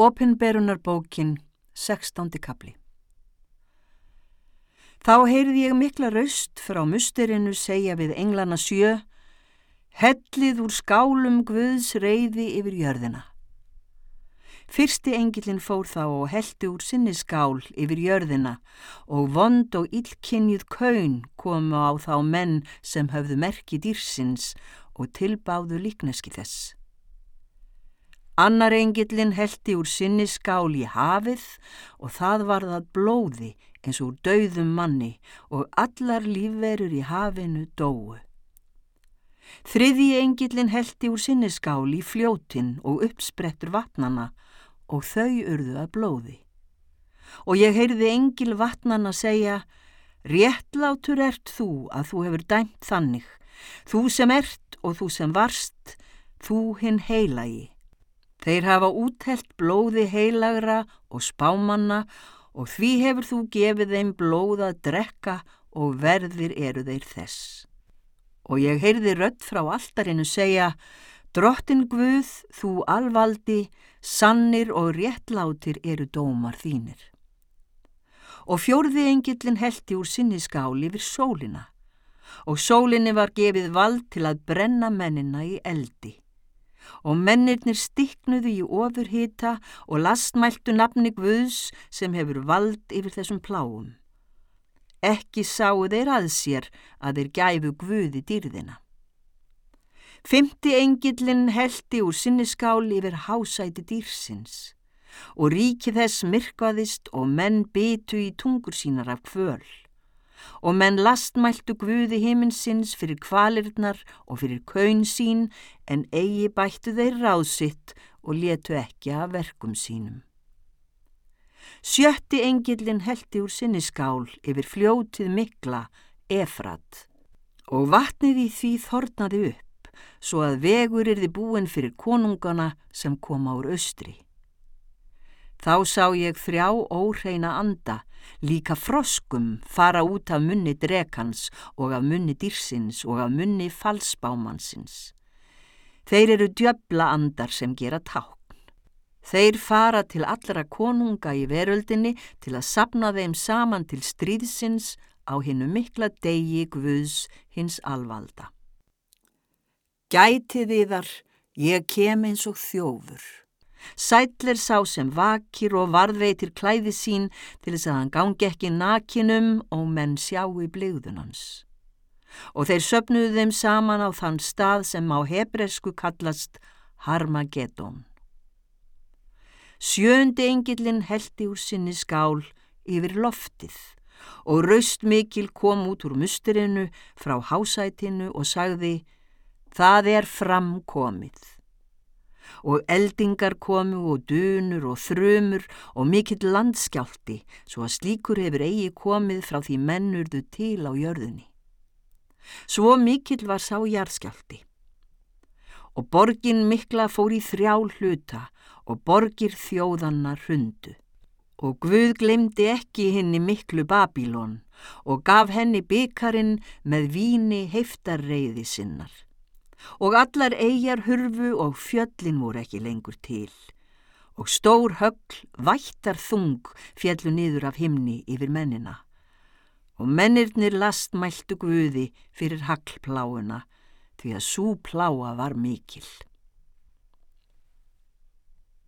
Opinberunarbókin, 16. kapli Þá heyrði ég mikla raust frá musterinu segja við englana sjö, hellið úr skálum Guðs reyði yfir jörðina. Fyrsti engilin fór þá og heldi úr sinni skál yfir jörðina og vond og illkynjuð kaun komu á þá menn sem höfðu merki dýrsins og tilbáðu líkneski þess. Annar engillin heldi úr sinni skál í hafið og það var það blóði eins og dauðum manni og allar lífverur í hafinu dóu. Þriði engillin heldi úr sinni skál í fljótin og uppsprettur vatnana og þau urðu að blóði. Og ég heyrði engil vatnana segja, réttlátur ert þú að þú hefur dæmt þannig, þú sem ert og þú sem varst, þú hinn heilagi. Þeir hafa úthelt blóði heilagra og spámanna og því hefur þú gefið þeim blóð að drekka og verðir eru þeir þess. Og ég heyrði rött frá alltarinu segja, drottin Guð, þú alvaldi, sannir og réttlátir eru dómar þínir. Og fjórði engillin heldi úr sinni skáli yfir sólina og sólinni var gefið vald til að brenna mennina í eldi og mennirnir stiknuðu í ofurhita og lastmæltu nafni Guðs sem hefur vald yfir þessum pláum. Ekki sáu þeir að sér að þeir gæfu Guði dýrðina. Fymti engillin heldi úr sinniskáli yfir hásæti dýrsins og ríki þess myrkvaðist og menn bytu í tungur sínar af kvöl og menn lastmæltu guði himinsins fyrir kvalirnar og fyrir kaun sín en eigi bættu þeir ráðsitt og letu ekki af verkum sínum. Sjötti engillin heldi úr sinni skál yfir fljótið mikla, efrat, og vatnið í því þornaði upp, svo að vegur er þið búin fyrir konungana sem koma úr austri. Þá sá ég þrjá óhreina anda, líka froskum fara út af munni drekans og af munni dýrsins og af munni falsbámansins. Þeir eru djöbla andar sem gera tákn. Þeir fara til allra konunga í veröldinni til að sapna þeim saman til stríðsins á hinnu mikla degi Guðs hins alvalda. Gæti þiðar, ég kem eins og þjófur. Sætler sá sem vakir og varðveitir klæði sín til þess að hann gangi ekki nakinum og menn sjá í bligðunans. Og þeir söpnuðu þeim saman á þann stað sem á hebresku kallast Harmageddon. Sjöndi engillin heldi úr sinni skál yfir loftið og raust mikil kom út úr musturinu frá hásætinu og sagði Það er framkomið og eldingar komu og dunur og þrömur og mikill landskjálti svo að slíkur hefur eigi komið frá því mennurðu til á jörðunni. Svo mikill var sá jarðskjálti og borgin mikla fór í þrjá hluta og borgir þjóðanna hrundu. Og Guð glemdi ekki henni miklu Babilón og gaf henni byggarinn með víni heiftarreiði sinnar og allar eigjar hurfu og fjöllin voru ekki lengur til og stór högl vættar þung fjallu niður af himni yfir mennina og mennirnir lastmæltu guði fyrir haglpláuna því að sú pláa var mikil.